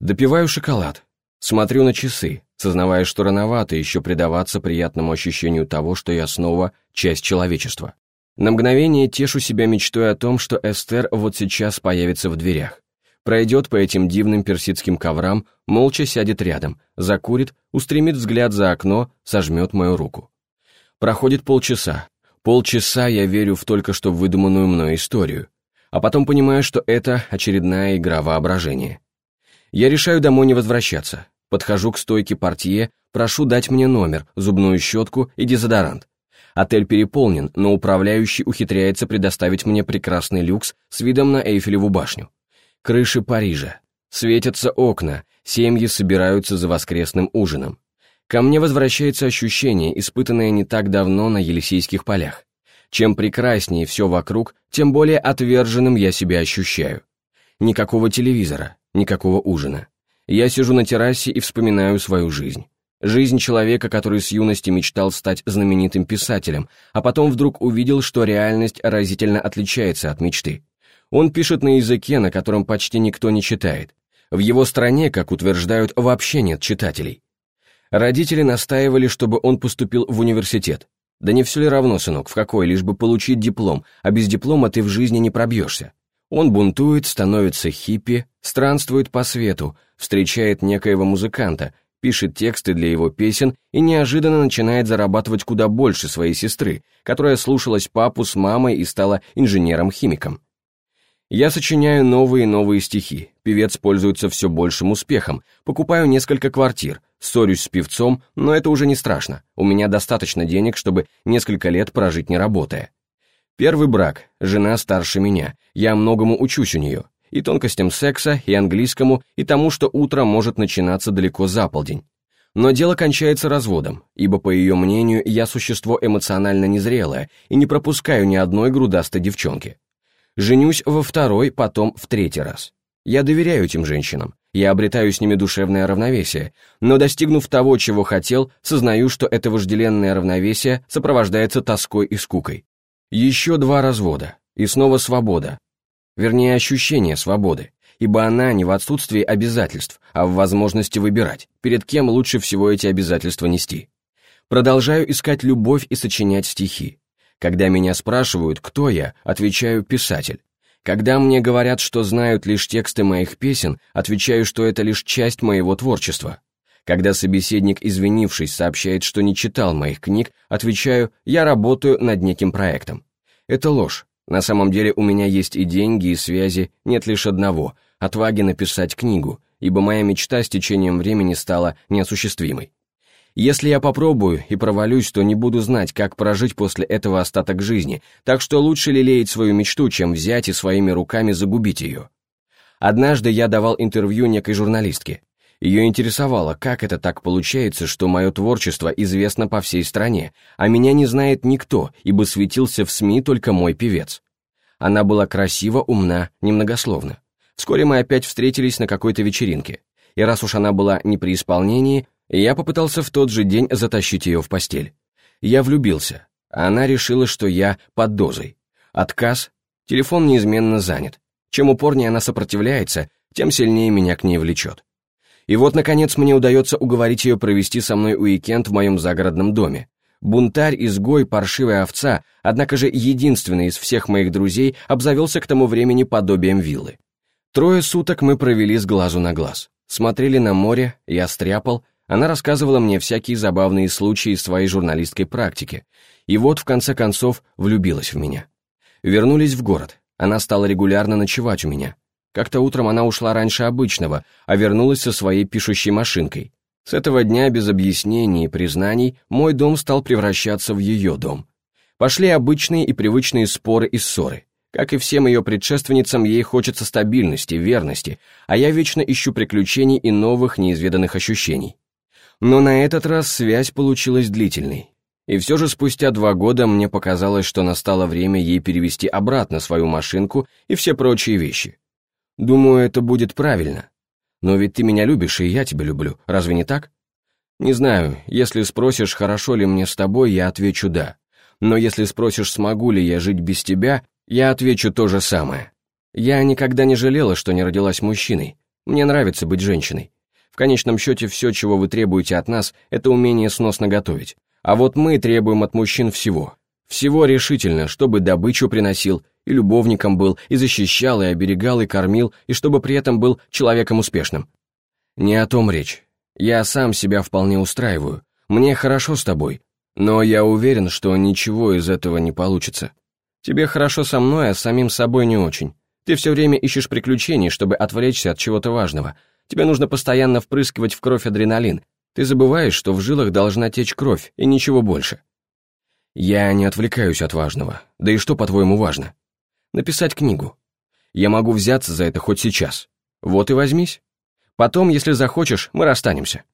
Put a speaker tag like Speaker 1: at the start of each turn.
Speaker 1: Допиваю шоколад. Смотрю на часы, сознавая, что рановато еще предаваться приятному ощущению того, что я снова часть человечества. На мгновение тешу себя мечтой о том, что Эстер вот сейчас появится в дверях. Пройдет по этим дивным персидским коврам, молча сядет рядом, закурит, устремит взгляд за окно, сожмет мою руку. Проходит полчаса. Полчаса я верю в только что выдуманную мной историю. А потом понимаю, что это очередная игра воображения. Я решаю домой не возвращаться. Подхожу к стойке портье, прошу дать мне номер, зубную щетку и дезодорант. Отель переполнен, но управляющий ухитряется предоставить мне прекрасный люкс с видом на Эйфелеву башню. Крыши Парижа. Светятся окна, семьи собираются за воскресным ужином. Ко мне возвращается ощущение, испытанное не так давно на Елисейских полях. Чем прекраснее все вокруг, тем более отверженным я себя ощущаю. Никакого телевизора, никакого ужина. Я сижу на террасе и вспоминаю свою жизнь. Жизнь человека, который с юности мечтал стать знаменитым писателем, а потом вдруг увидел, что реальность разительно отличается от мечты. Он пишет на языке, на котором почти никто не читает. В его стране, как утверждают, вообще нет читателей. Родители настаивали, чтобы он поступил в университет. Да не все ли равно, сынок, в какой, лишь бы получить диплом, а без диплома ты в жизни не пробьешься. Он бунтует, становится хиппи, странствует по свету, встречает некоего музыканта, пишет тексты для его песен и неожиданно начинает зарабатывать куда больше своей сестры, которая слушалась папу с мамой и стала инженером-химиком. Я сочиняю новые и новые стихи, певец пользуется все большим успехом, покупаю несколько квартир, ссорюсь с певцом, но это уже не страшно, у меня достаточно денег, чтобы несколько лет прожить не работая. Первый брак, жена старше меня, я многому учусь у нее, и тонкостям секса, и английскому, и тому, что утро может начинаться далеко за полдень. Но дело кончается разводом, ибо, по ее мнению, я существо эмоционально незрелое и не пропускаю ни одной грудастой девчонки. Женюсь во второй, потом в третий раз. Я доверяю этим женщинам, я обретаю с ними душевное равновесие, но достигнув того, чего хотел, сознаю, что это вожделенное равновесие сопровождается тоской и скукой. Еще два развода, и снова свобода. Вернее, ощущение свободы, ибо она не в отсутствии обязательств, а в возможности выбирать, перед кем лучше всего эти обязательства нести. Продолжаю искать любовь и сочинять стихи. Когда меня спрашивают, кто я, отвечаю «писатель». Когда мне говорят, что знают лишь тексты моих песен, отвечаю, что это лишь часть моего творчества. Когда собеседник, извинившись, сообщает, что не читал моих книг, отвечаю, я работаю над неким проектом. Это ложь. На самом деле у меня есть и деньги, и связи, нет лишь одного – отваги написать книгу, ибо моя мечта с течением времени стала неосуществимой. Если я попробую и провалюсь, то не буду знать, как прожить после этого остаток жизни, так что лучше лелеять свою мечту, чем взять и своими руками загубить ее. Однажды я давал интервью некой журналистке. Ее интересовало, как это так получается, что мое творчество известно по всей стране, а меня не знает никто, ибо светился в СМИ только мой певец. Она была красива, умна, немногословна. Вскоре мы опять встретились на какой-то вечеринке, и раз уж она была не при исполнении, я попытался в тот же день затащить ее в постель. Я влюбился, она решила, что я под дозой. Отказ, телефон неизменно занят. Чем упорнее она сопротивляется, тем сильнее меня к ней влечет. И вот, наконец, мне удается уговорить ее провести со мной уикенд в моем загородном доме. Бунтарь, изгой, паршивая овца, однако же единственный из всех моих друзей обзавелся к тому времени подобием виллы. Трое суток мы провели с глазу на глаз. Смотрели на море, я стряпал, она рассказывала мне всякие забавные случаи из своей журналистской практики. И вот, в конце концов, влюбилась в меня. Вернулись в город. Она стала регулярно ночевать у меня. Как-то утром она ушла раньше обычного, а вернулась со своей пишущей машинкой. С этого дня, без объяснений и признаний, мой дом стал превращаться в ее дом. Пошли обычные и привычные споры и ссоры. Как и всем ее предшественницам, ей хочется стабильности, верности, а я вечно ищу приключений и новых неизведанных ощущений. Но на этот раз связь получилась длительной. И все же спустя два года мне показалось, что настало время ей перевести обратно свою машинку и все прочие вещи. Думаю, это будет правильно. Но ведь ты меня любишь, и я тебя люблю, разве не так? Не знаю, если спросишь, хорошо ли мне с тобой, я отвечу «да». Но если спросишь, смогу ли я жить без тебя, я отвечу то же самое. Я никогда не жалела, что не родилась мужчиной. Мне нравится быть женщиной. В конечном счете все, чего вы требуете от нас, это умение сносно готовить. А вот мы требуем от мужчин всего. Всего решительно, чтобы добычу приносил, и любовником был, и защищал, и оберегал, и кормил, и чтобы при этом был человеком успешным. Не о том речь. Я сам себя вполне устраиваю. Мне хорошо с тобой. Но я уверен, что ничего из этого не получится. Тебе хорошо со мной, а самим собой не очень. Ты все время ищешь приключений, чтобы отвлечься от чего-то важного. Тебе нужно постоянно впрыскивать в кровь адреналин. Ты забываешь, что в жилах должна течь кровь, и ничего больше. Я не отвлекаюсь от важного. Да и что, по-твоему, важно? Написать книгу. Я могу взяться за это хоть сейчас. Вот и возьмись. Потом, если захочешь, мы расстанемся.